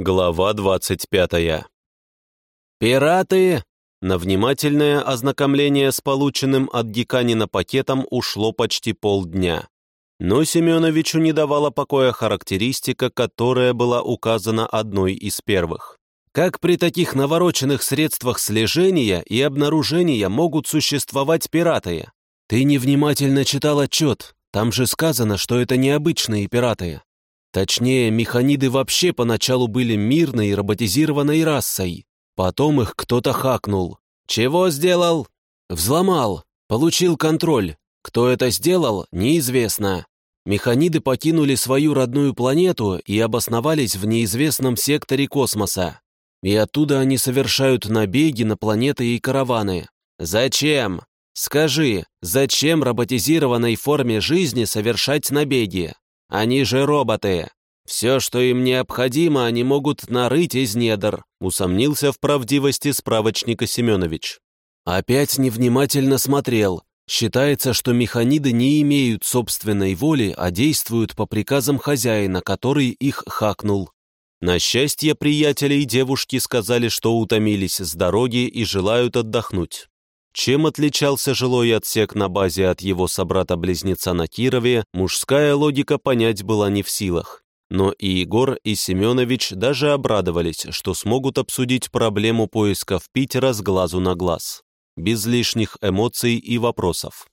Глава 25. «Пираты!» На внимательное ознакомление с полученным от Геканина пакетом ушло почти полдня. Но Семеновичу не давала покоя характеристика, которая была указана одной из первых. Как при таких навороченных средствах слежения и обнаружения могут существовать пираты? Ты невнимательно читал отчет, там же сказано, что это необычные пираты. Точнее, механиды вообще поначалу были мирной роботизированной расой. Потом их кто-то хакнул. Чего сделал? Взломал. Получил контроль. Кто это сделал, неизвестно. Механиды покинули свою родную планету и обосновались в неизвестном секторе космоса. И оттуда они совершают набеги на планеты и караваны. Зачем? Скажи, зачем роботизированной форме жизни совершать набеги? Они же роботы. Все, что им необходимо, они могут нарыть из недр», усомнился в правдивости справочника Семенович. Опять невнимательно смотрел. Считается, что механиды не имеют собственной воли, а действуют по приказам хозяина, который их хакнул. На счастье приятелей девушки сказали, что утомились с дороги и желают отдохнуть. Чем отличался жилой отсек на базе от его собрата-близнеца на Кирове, мужская логика понять была не в силах. Но и Егор, и Семенович даже обрадовались, что смогут обсудить проблему поиска в Питера с глазу на глаз, без лишних эмоций и вопросов.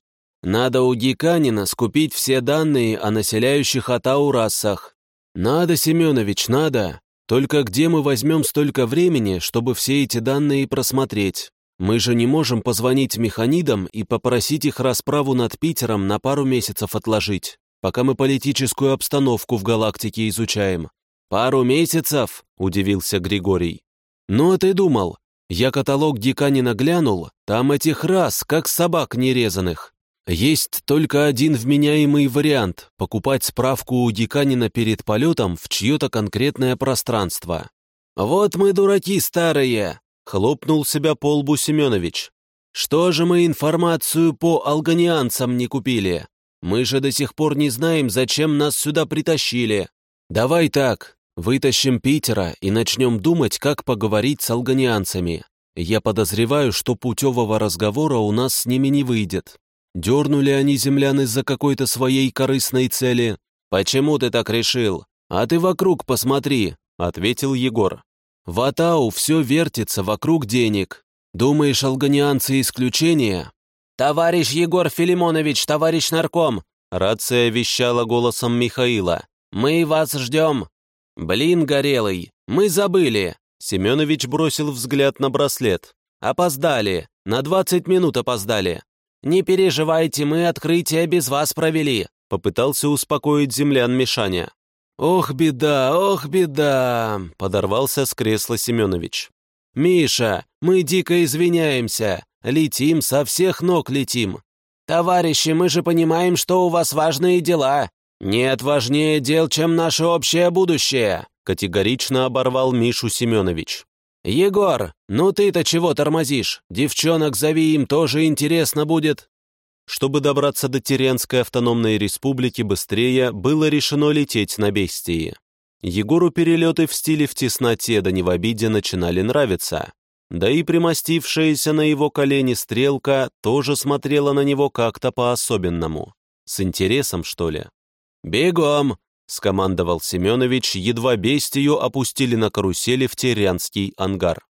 «Надо у Геканина скупить все данные о населяющих Атау расах. Надо, Семенович, надо. Только где мы возьмем столько времени, чтобы все эти данные просмотреть?» Мы же не можем позвонить механидам и попросить их расправу над Питером на пару месяцев отложить, пока мы политическую обстановку в галактике изучаем. «Пару месяцев?» — удивился Григорий. «Ну, а ты думал? Я каталог Диканина глянул, там этих раз, как собак нерезанных. Есть только один вменяемый вариант — покупать справку у Диканина перед полетом в чье-то конкретное пространство. «Вот мы дураки старые!» Хлопнул себя по лбу Семенович. «Что же мы информацию по алганианцам не купили? Мы же до сих пор не знаем, зачем нас сюда притащили. Давай так, вытащим Питера и начнем думать, как поговорить с алганианцами. Я подозреваю, что путевого разговора у нас с ними не выйдет. Дернули они землян из-за какой-то своей корыстной цели. Почему ты так решил? А ты вокруг посмотри», — ответил Егор. В Атау все вертится вокруг денег. Думаешь, алганианцы исключение? «Товарищ Егор Филимонович, товарищ нарком!» Рация вещала голосом Михаила. «Мы вас ждем!» «Блин, горелый, мы забыли!» Семенович бросил взгляд на браслет. «Опоздали, на 20 минут опоздали. Не переживайте, мы открытие без вас провели», попытался успокоить землян Мишаня. «Ох, беда, ох, беда!» — подорвался с кресла Семенович. «Миша, мы дико извиняемся. Летим, со всех ног летим. Товарищи, мы же понимаем, что у вас важные дела. Нет важнее дел, чем наше общее будущее», — категорично оборвал Мишу Семенович. «Егор, ну ты-то чего тормозишь? Девчонок зови, им тоже интересно будет». Чтобы добраться до Теренской автономной республики быстрее, было решено лететь на бестии. Егору перелеты в стиле в тесноте да не в обиде начинали нравиться. Да и примостившаяся на его колени стрелка тоже смотрела на него как-то по-особенному. С интересом, что ли? «Бегом!» — скомандовал Семенович, едва бестию опустили на карусели в Терянский ангар.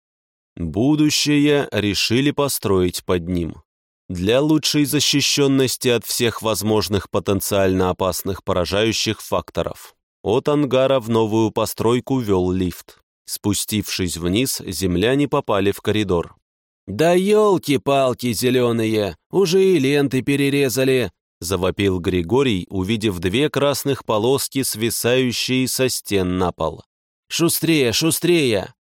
Будущее решили построить под ним. Для лучшей защищенности от всех возможных потенциально опасных поражающих факторов. От ангара в новую постройку вел лифт. Спустившись вниз, земляне попали в коридор. «Да елки-палки зеленые, уже и ленты перерезали!» завопил Григорий, увидев две красных полоски, свисающие со стен на пол. «Шустрее, шустрее!»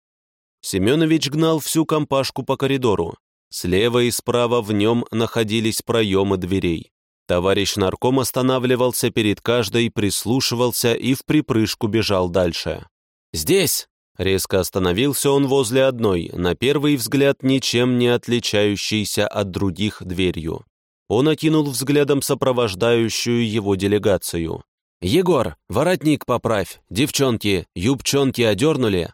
Семенович гнал всю компашку по коридору. Слева и справа в нем находились проемы дверей. Товарищ нарком останавливался перед каждой, прислушивался и в припрыжку бежал дальше. «Здесь!» Резко остановился он возле одной, на первый взгляд ничем не отличающейся от других дверью. Он окинул взглядом сопровождающую его делегацию. «Егор, воротник поправь, девчонки, юбчонки одернули,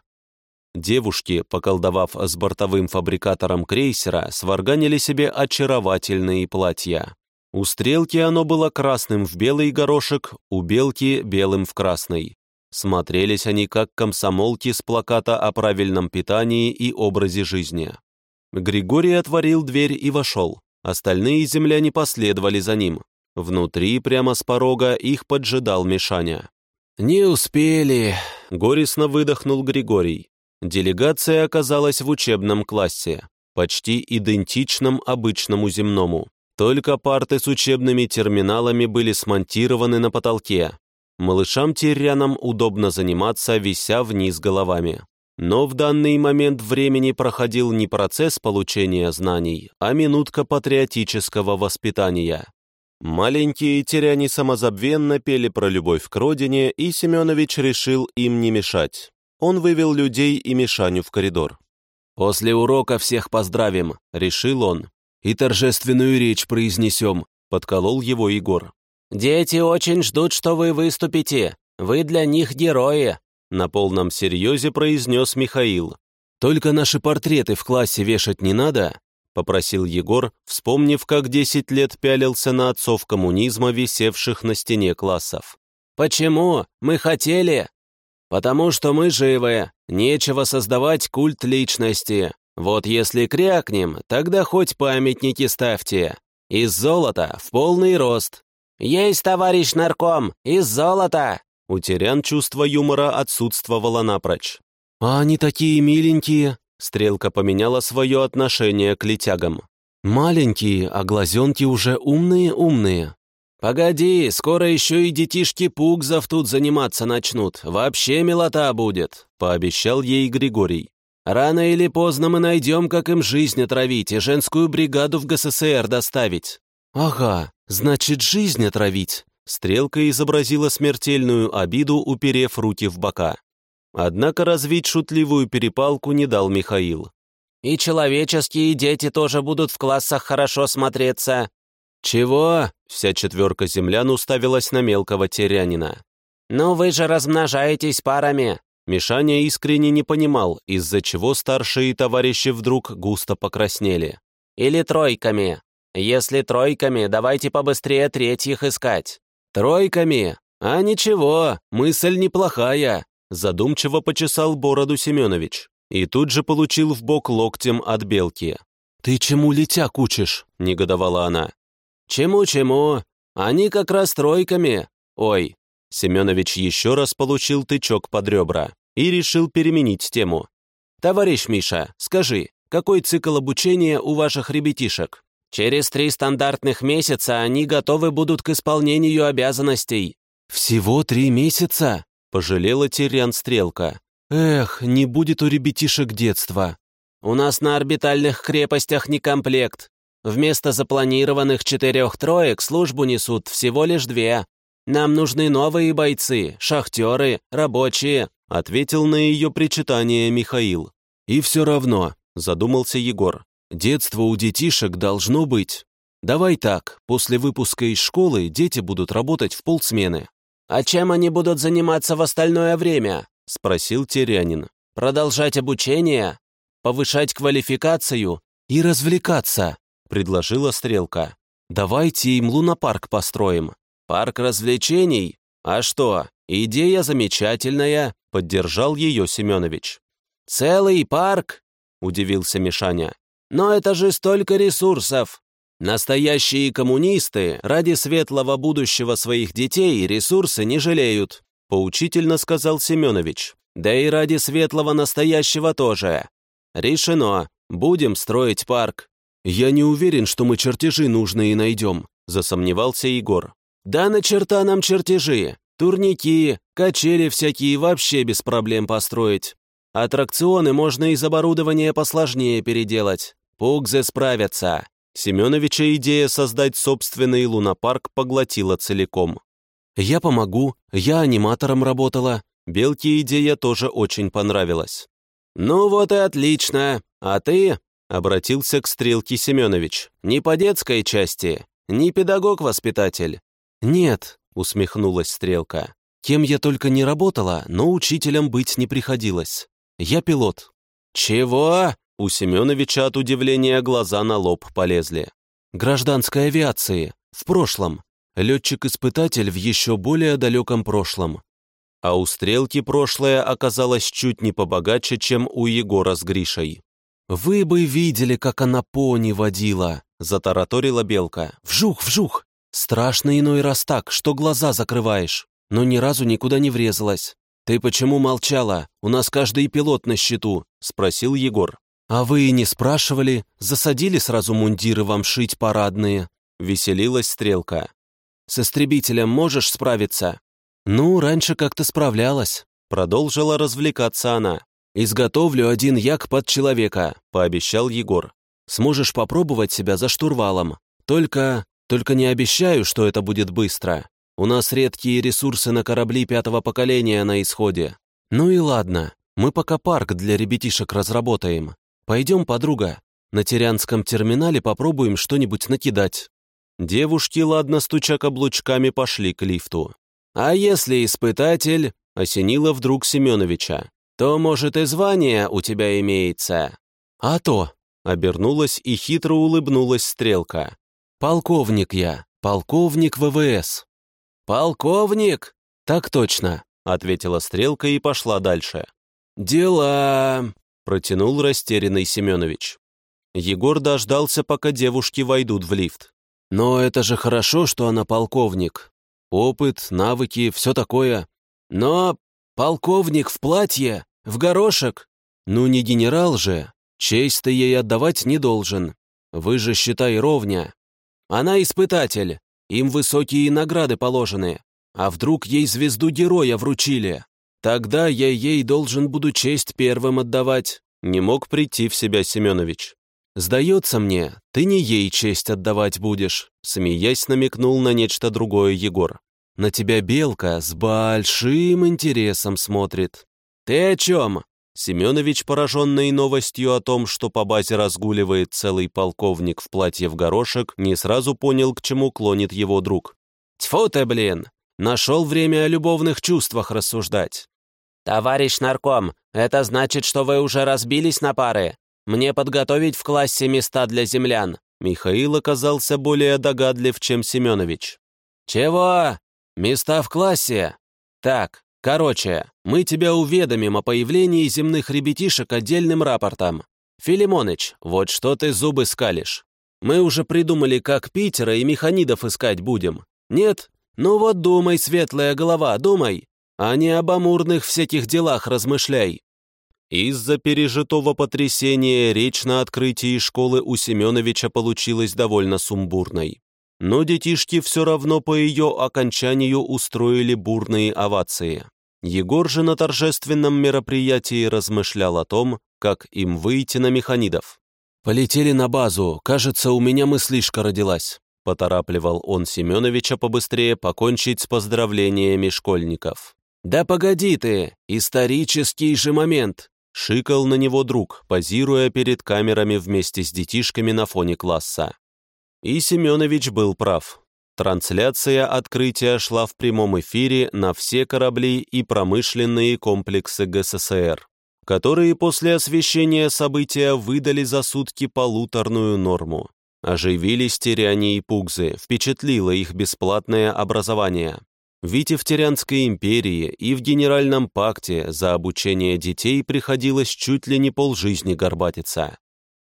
Девушки, поколдовав с бортовым фабрикатором крейсера, сварганили себе очаровательные платья. У стрелки оно было красным в белый горошек, у белки белым в красный. Смотрелись они как комсомолки с плаката о правильном питании и образе жизни. Григорий отворил дверь и вошел. Остальные земляне последовали за ним. Внутри, прямо с порога, их поджидал Мишаня. «Не успели», — горестно выдохнул Григорий. Делегация оказалась в учебном классе, почти идентичном обычному земному. Только парты с учебными терминалами были смонтированы на потолке. Малышам-тирянам удобно заниматься, вися вниз головами. Но в данный момент времени проходил не процесс получения знаний, а минутка патриотического воспитания. Маленькие теряне самозабвенно пели про любовь к родине, и Семенович решил им не мешать. Он вывел людей и Мишаню в коридор. «После урока всех поздравим», — решил он. «И торжественную речь произнесем», — подколол его Егор. «Дети очень ждут, что вы выступите. Вы для них герои», — на полном серьезе произнес Михаил. «Только наши портреты в классе вешать не надо?» — попросил Егор, вспомнив, как десять лет пялился на отцов коммунизма, висевших на стене классов. «Почему? Мы хотели!» «Потому что мы живы, нечего создавать культ личности. Вот если крякнем, тогда хоть памятники ставьте. Из золота в полный рост». «Есть, товарищ нарком, из золота!» У Терян чувство юмора отсутствовало напрочь. «А они такие миленькие!» Стрелка поменяла свое отношение к летягам. «Маленькие, а глазенки уже умные-умные». «Погоди, скоро еще и детишки Пугзов тут заниматься начнут. Вообще милота будет», — пообещал ей Григорий. «Рано или поздно мы найдем, как им жизнь отравить и женскую бригаду в ГССР доставить». «Ага, значит, жизнь отравить». Стрелка изобразила смертельную обиду, уперев руки в бока. Однако развить шутливую перепалку не дал Михаил. «И человеческие дети тоже будут в классах хорошо смотреться». «Чего?» — вся четверка землян уставилась на мелкого терянина. «Ну вы же размножаетесь парами». Мишаня искренне не понимал, из-за чего старшие товарищи вдруг густо покраснели. «Или тройками. Если тройками, давайте побыстрее третьих искать». «Тройками? А ничего, мысль неплохая. Задумчиво почесал бороду Семенович и тут же получил в бок локтем от белки. «Ты чему летяк учишь?» — негодовала она. «Чему-чему? Они как раз тройками. Ой!» Семенович еще раз получил тычок под ребра и решил переменить тему. «Товарищ Миша, скажи, какой цикл обучения у ваших ребятишек?» «Через три стандартных месяца они готовы будут к исполнению обязанностей». «Всего три месяца?» Пожалела Тириан Стрелка. «Эх, не будет у ребятишек детства». «У нас на орбитальных крепостях не комплект. Вместо запланированных четырех троек службу несут всего лишь две. Нам нужны новые бойцы, шахтеры, рабочие», ответил на ее причитание Михаил. «И все равно», задумался Егор, «детство у детишек должно быть. Давай так, после выпуска из школы дети будут работать в полсмены. «А чем они будут заниматься в остальное время?» — спросил Терянин. «Продолжать обучение? Повышать квалификацию?» «И развлекаться», — предложила Стрелка. «Давайте им лунопарк построим». «Парк развлечений? А что, идея замечательная», — поддержал ее Семенович. «Целый парк?» — удивился Мишаня. «Но это же столько ресурсов!» Настоящие коммунисты ради светлого будущего своих детей ресурсы не жалеют, поучительно сказал Семенович. Да и ради светлого настоящего тоже. Решено, будем строить парк. Я не уверен, что мы чертежи нужные найдем, засомневался Егор. Да на черта нам чертежи. Турники, качели всякие вообще без проблем построить. Аттракционы можно из оборудования посложнее переделать. Пугзы справятся. Семеновича идея создать собственный лунопарк поглотила целиком. «Я помогу, я аниматором работала». Белке идея тоже очень понравилась. «Ну вот и отлично. А ты?» — обратился к Стрелке Семенович. «Не по детской части, не педагог-воспитатель». «Нет», — усмехнулась Стрелка. «Кем я только не работала, но учителем быть не приходилось. Я пилот». «Чего?» У Семеновича от удивления глаза на лоб полезли. «Гражданской авиации. В прошлом. Летчик-испытатель в еще более далеком прошлом». А у Стрелки прошлое оказалось чуть не побогаче, чем у Егора с Гришей. «Вы бы видели, как она пони водила», — затараторила Белка. «Вжух, вжух! Страшно иной раз так, что глаза закрываешь, но ни разу никуда не врезалась. «Ты почему молчала? У нас каждый пилот на счету», — спросил Егор. «А вы и не спрашивали? Засадили сразу мундиры вам шить парадные?» — веселилась Стрелка. «С истребителем можешь справиться?» «Ну, раньше как-то справлялась», — продолжила развлекаться она. «Изготовлю один як под человека», — пообещал Егор. «Сможешь попробовать себя за штурвалом. Только... только не обещаю, что это будет быстро. У нас редкие ресурсы на корабли пятого поколения на исходе. Ну и ладно, мы пока парк для ребятишек разработаем. Пойдем, подруга, на Терянском терминале попробуем что-нибудь накидать». Девушки, ладно стуча каблучками, пошли к лифту. «А если испытатель?» — осенило вдруг Семеновича то, может, и звание у тебя имеется». «А то», — обернулась и хитро улыбнулась Стрелка. «Полковник я, полковник ВВС». «Полковник?» «Так точно», — ответила Стрелка и пошла дальше. «Дела», — протянул растерянный Семенович. Егор дождался, пока девушки войдут в лифт. «Но это же хорошо, что она полковник. Опыт, навыки, все такое. Но полковник в платье в горошек? Ну не генерал же. Честь ты ей отдавать не должен. Вы же, считай, ровня. Она испытатель. Им высокие награды положены. А вдруг ей звезду героя вручили? Тогда я ей должен буду честь первым отдавать. Не мог прийти в себя Семенович. «Сдается мне, ты не ей честь отдавать будешь», смеясь намекнул на нечто другое Егор. «На тебя белка с большим интересом смотрит». «Ты о чем?» Семенович, пораженный новостью о том, что по базе разгуливает целый полковник в платье в горошек, не сразу понял, к чему клонит его друг. «Тьфу ты, блин! Нашел время о любовных чувствах рассуждать!» «Товарищ нарком, это значит, что вы уже разбились на пары? Мне подготовить в классе места для землян?» Михаил оказался более догадлив, чем Семенович. «Чего? Места в классе? Так, Короче, мы тебя уведомим о появлении земных ребятишек отдельным рапортом. Филимоныч, вот что ты зубы скалишь. Мы уже придумали, как Питера и механидов искать будем. Нет? Ну вот думай, светлая голова, думай. А не об амурных всяких делах размышляй. Из-за пережитого потрясения речь на открытии школы у Семеновича получилась довольно сумбурной. Но детишки все равно по ее окончанию устроили бурные овации. Егор же на торжественном мероприятии размышлял о том, как им выйти на механидов. «Полетели на базу, кажется, у меня мыслишка родилась», поторапливал он Семеновича побыстрее покончить с поздравлениями школьников. «Да погоди ты, исторический же момент!» шикал на него друг, позируя перед камерами вместе с детишками на фоне класса. И Семенович был прав. Трансляция открытия шла в прямом эфире на все корабли и промышленные комплексы ГССР, которые после освещения события выдали за сутки полуторную норму. Оживились Теряне и Пугзы, впечатлило их бесплатное образование. Ведь и в Терянской империи, и в Генеральном пакте за обучение детей приходилось чуть ли не полжизни горбатиться.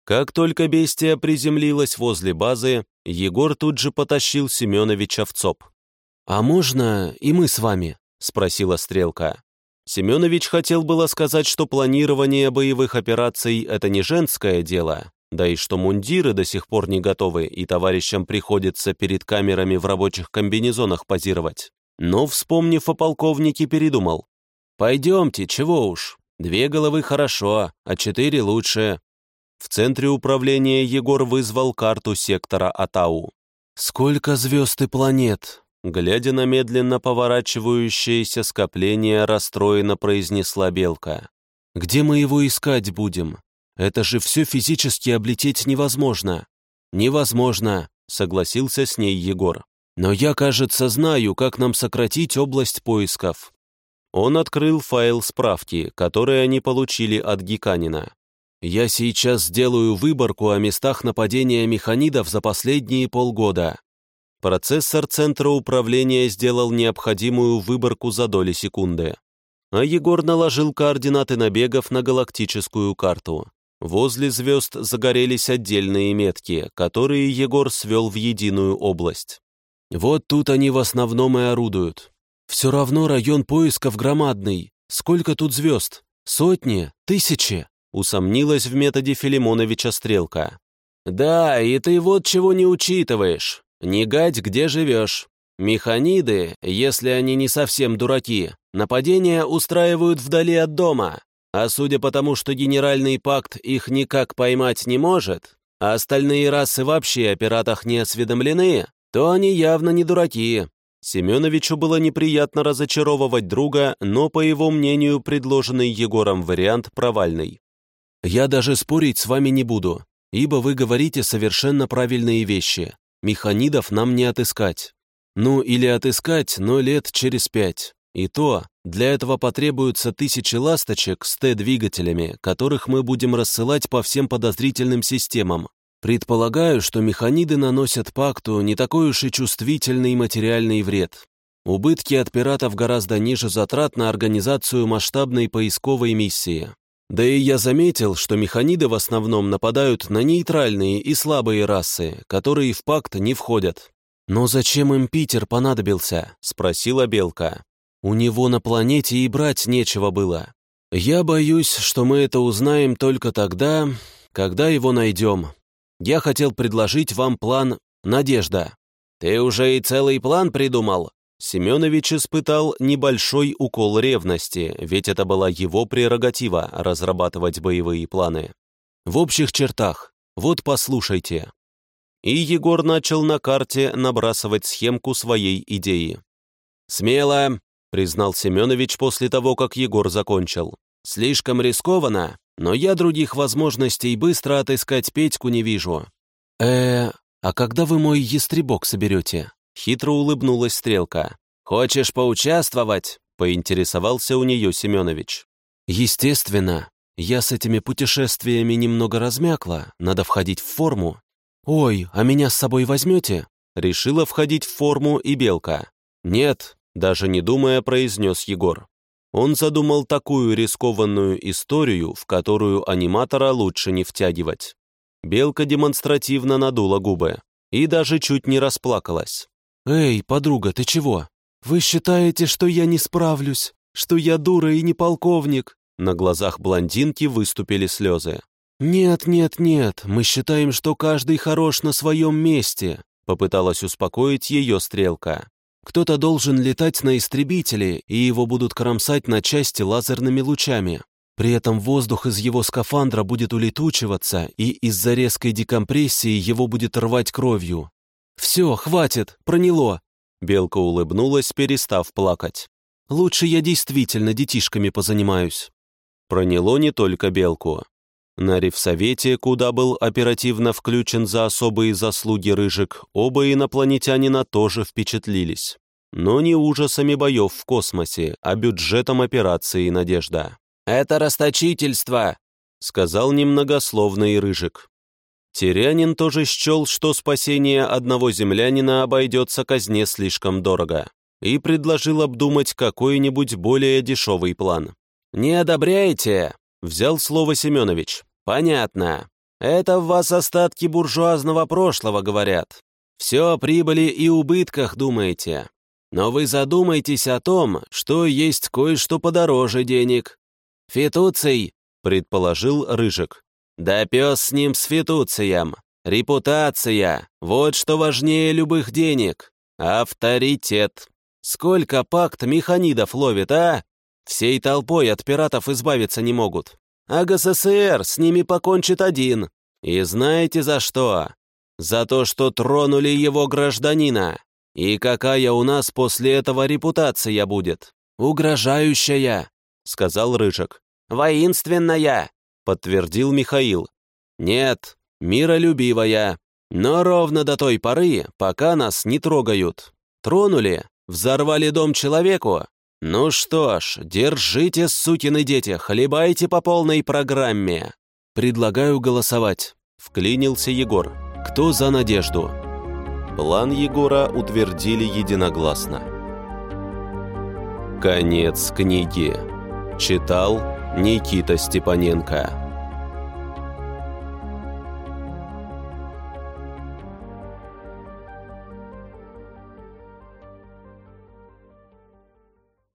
Как только бестия приземлилась возле базы, Егор тут же потащил Семеновича в ЦОП. «А можно и мы с вами?» — спросила Стрелка. Семенович хотел было сказать, что планирование боевых операций — это не женское дело, да и что мундиры до сих пор не готовы, и товарищам приходится перед камерами в рабочих комбинезонах позировать. Но, вспомнив о полковнике, передумал. «Пойдемте, чего уж. Две головы хорошо, а четыре лучше. В центре управления Егор вызвал карту сектора Атау. «Сколько звезд и планет?» Глядя на медленно поворачивающееся скопление, расстроенно произнесла Белка. «Где мы его искать будем? Это же все физически облететь невозможно». «Невозможно», — согласился с ней Егор. «Но я, кажется, знаю, как нам сократить область поисков». Он открыл файл справки, который они получили от Гиканина. «Я сейчас сделаю выборку о местах нападения механидов за последние полгода». Процессор Центра управления сделал необходимую выборку за доли секунды. А Егор наложил координаты набегов на галактическую карту. Возле звезд загорелись отдельные метки, которые Егор свел в единую область. Вот тут они в основном и орудуют. Все равно район поисков громадный. Сколько тут звезд? Сотни? Тысячи? Усомнилась в методе Филимоновича Стрелка. Да, и ты вот чего не учитываешь. Не гать, где живешь. Механиды, если они не совсем дураки, нападения устраивают вдали от дома, а судя по тому, что Генеральный пакт их никак поймать не может, а остальные расы вообще о пиратах не осведомлены, то они явно не дураки. Семеновичу было неприятно разочаровывать друга, но, по его мнению, предложенный Егором вариант провальный. «Я даже спорить с вами не буду, ибо вы говорите совершенно правильные вещи. Механидов нам не отыскать. Ну, или отыскать, но лет через пять. И то, для этого потребуются тысячи ласточек с Т-двигателями, которых мы будем рассылать по всем подозрительным системам. Предполагаю, что механиды наносят пакту не такой уж и чувствительный материальный вред. Убытки от пиратов гораздо ниже затрат на организацию масштабной поисковой миссии. Да и я заметил, что механиды в основном нападают на нейтральные и слабые расы, которые в пакт не входят. «Но зачем им Питер понадобился?» — спросила Белка. У него на планете и брать нечего было. Я боюсь, что мы это узнаем только тогда, когда его найдем. Я хотел предложить вам план «Надежда». Ты уже и целый план придумал?» Семенович испытал небольшой укол ревности, ведь это была его прерогатива — разрабатывать боевые планы. В общих чертах, вот послушайте. И Егор начал на карте набрасывать схемку своей идеи. «Смело, признал Семенович после того, как Егор закончил. «Слишком рискованно, но я других возможностей быстро отыскать Петьку не вижу». э а когда вы мой ястребок соберете?» Хитро улыбнулась Стрелка. «Хочешь поучаствовать?» — поинтересовался у нее Семенович. «Естественно. Я с этими путешествиями немного размякла, надо входить в форму». «Ой, а меня с собой возьмете?» Решила входить в форму и Белка. «Нет, даже не думая, произнес Егор. Он задумал такую рискованную историю, в которую аниматора лучше не втягивать. Белка демонстративно надула губы и даже чуть не расплакалась. «Эй, подруга, ты чего? Вы считаете, что я не справлюсь? Что я дура и не полковник?» На глазах блондинки выступили слезы. «Нет, нет, нет, мы считаем, что каждый хорош на своем месте», попыталась успокоить ее стрелка. Кто-то должен летать на истребителе, и его будут кромсать на части лазерными лучами. При этом воздух из его скафандра будет улетучиваться, и из-за резкой декомпрессии его будет рвать кровью. «Все, хватит, проняло!» Белка улыбнулась, перестав плакать. «Лучше я действительно детишками позанимаюсь». Проняло не только Белку. На Ревсовете, куда был оперативно включен за особые заслуги Рыжик, оба инопланетянина тоже впечатлились. Но не ужасами боев в космосе, а бюджетом операции «Надежда». «Это расточительство», — сказал немногословный Рыжик. Терянин тоже счел, что спасение одного землянина обойдется казне слишком дорого, и предложил обдумать какой-нибудь более дешевый план. «Не одобряете?» Взял слово Семенович. «Понятно. Это в вас остатки буржуазного прошлого, говорят. Все о прибыли и убытках думаете. Но вы задумайтесь о том, что есть кое-что подороже денег. Фитуций, предположил Рыжик. Да пес с ним с фитуцием. Репутация. Вот что важнее любых денег. Авторитет. Сколько пакт механидов ловит, а? Всей толпой от пиратов избавиться не могут. А ГССР с ними покончит один. И знаете за что? За то, что тронули его гражданина. И какая у нас после этого репутация будет? Угрожающая, сказал Рыжик. Воинственная, подтвердил Михаил. Нет, миролюбивая. Но ровно до той поры, пока нас не трогают. Тронули, взорвали дом человеку, «Ну что ж, держите, сукины дети, хлебайте по полной программе!» «Предлагаю голосовать», — вклинился Егор. «Кто за надежду?» План Егора утвердили единогласно. Конец книги. Читал Никита Степаненко.